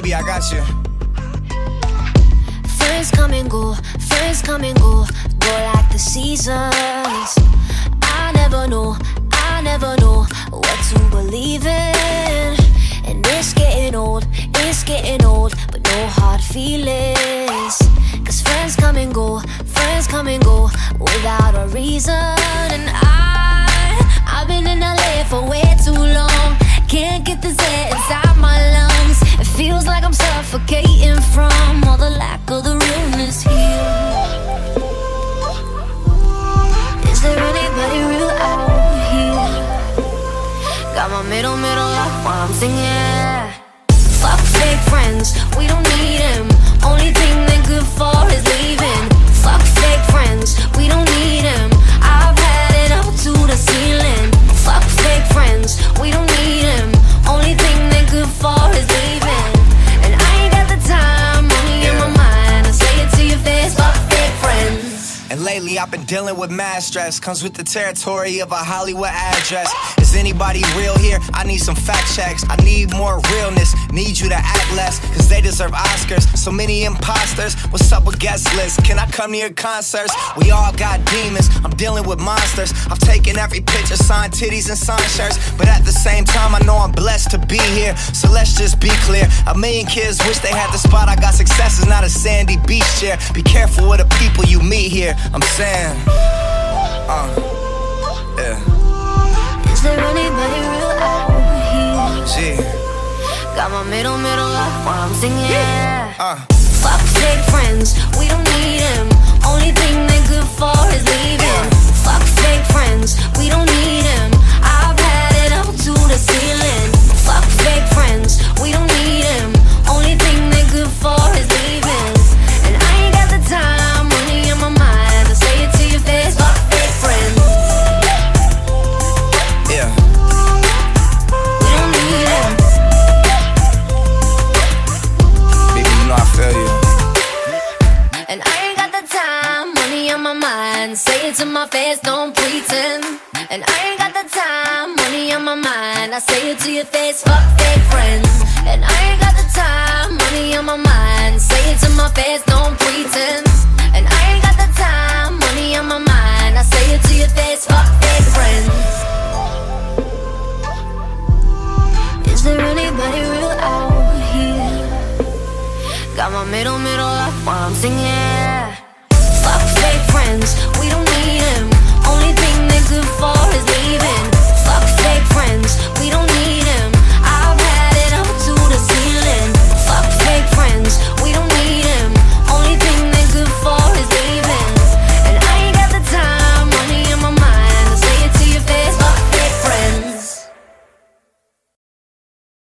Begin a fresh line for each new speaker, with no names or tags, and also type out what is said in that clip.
Baby, I got you.
Friends come and go, friends come and go, go like the seasons. I never know, I never know what to believe in. And it's getting old, it's getting old, but no hard feelings. Cause friends come and go, friends come and go without a reason. Like I'm suffocating from all the lack of the realness here. Is there anybody real out here? Got my middle, middle up while I'm singing. Fuck fake friends, we don't need them. Only thing they're good for
lately I've been dealing with mad stress. Comes with the territory of a Hollywood address. Is anybody real here? I need some fact checks. I need more realness. Need you to act less, cause they deserve Oscars. So many imposters. What's up with guest lists? Can I come to your concerts? We all got demons. I'm dealing with monsters. I've taken every picture, signed titties and signed shirts. But at the same time, I know I'm blessed to be here. So let's just be clear. A million kids wish they had the spot. I got success is not a sandy beach chair. Be careful with the people you meet here. I'm saying. Uh, yeah.
Is there anybody real out here?
Gee.
Got my middle, middle up while I'm singing.
Uh.
Fuck mind. Say it to my face, don't pretend. And I ain't got the time, money on my mind. I say it to your face, fuck fake friends. And I ain't got the time, money on my mind. Say it to my face, don't pretend. And I ain't got the time, money on my mind. I say it to your face, fuck fake friends. Is there anybody real out here? Got my middle, middle up while I'm singing friends, we don't need him.